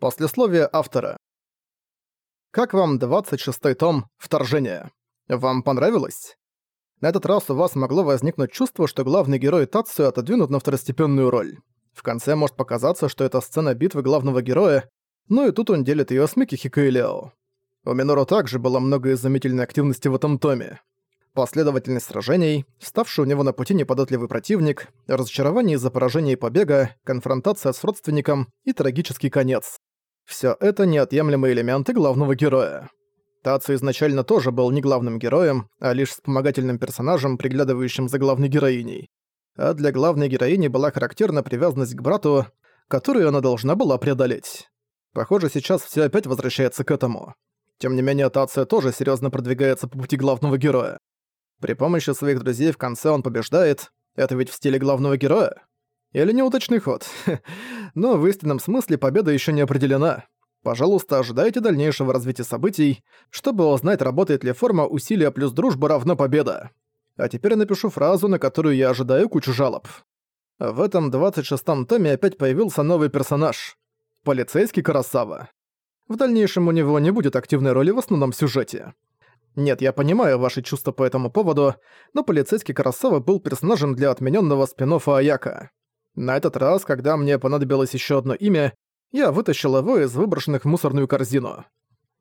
Послесловие автора. Как вам 26-й том «Вторжение»? Вам понравилось? На этот раз у вас могло возникнуть чувство, что главный герой Тацию отодвинут на второстепенную роль. В конце может показаться, что это сцена битвы главного героя, ну и тут он делит её с Микихико и Лео. У Минору также было много изумительной активности в этом томе. Последовательность сражений, ставший у него на пути неподатливый противник, разочарование из-за поражения и побега, конфронтация с родственником и трагический конец. Всё это неотъемлемые элементы главного героя. Тацу изначально тоже был не главным героем, а лишь вспомогательным персонажем, приглядывающим за главной героиней. А для главной героини была характерна привязанность к брату, которую она должна была преодолеть. Похоже, сейчас всё опять возвращается к этому. Тем не менее, Тация тоже серьёзно продвигается по пути главного героя. При помощи своих друзей в конце он побеждает. Это ведь в стиле главного героя. Или неудачный ход. Но в истинном смысле победа еще не определена. Пожалуйста, ожидайте дальнейшего развития событий, чтобы узнать, работает ли форма усилия плюс дружба равно победа. А теперь я напишу фразу, на которую я ожидаю кучу жалоб. В этом 26-м томе опять появился новый персонаж. Полицейский Карасава. В дальнейшем у него не будет активной роли в основном сюжете. Нет, я понимаю ваши чувства по этому поводу, но полицейский Карасава был персонажем для отмененного спин Аяка. На этот раз, когда мне понадобилось еще одно имя, я вытащил его из выброшенных в мусорную корзину.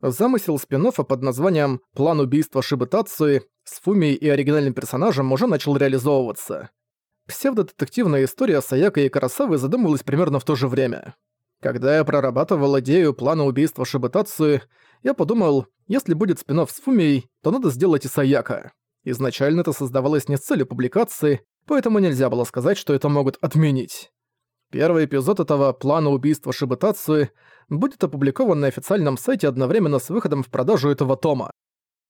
Замысел спин под названием «План убийства Шибытацуи» с Фумией и оригинальным персонажем уже начал реализовываться. Псевдодетективная история Саяка и Карасавы задумывалась примерно в то же время. Когда я прорабатывал идею плана убийства Шибытацуи, я подумал, если будет спин с Фумией, то надо сделать и Саяка. Изначально это создавалось не с целью публикации, поэтому нельзя было сказать, что это могут отменить. Первый эпизод этого плана убийства Шибутацуи будет опубликован на официальном сайте одновременно с выходом в продажу этого тома.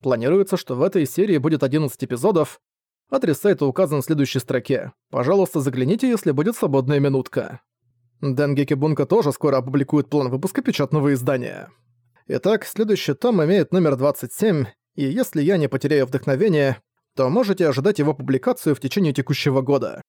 Планируется, что в этой серии будет 11 эпизодов. Адрес сайта указан в следующей строке. Пожалуйста, загляните, если будет свободная минутка. Денгеки Бунка тоже скоро опубликует план выпуска печатного издания. Итак, следующий том имеет номер 27, и если я не потеряю вдохновение, то можете ожидать его публикацию в течение текущего года.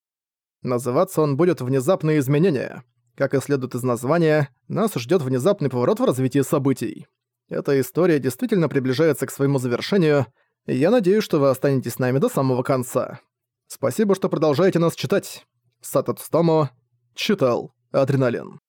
Называться он будет «Внезапные изменения». Как и следует из названия, нас ждет внезапный поворот в развитии событий. Эта история действительно приближается к своему завершению, и я надеюсь, что вы останетесь с нами до самого конца. Спасибо, что продолжаете нас читать. Сатат Стомо читал Адреналин.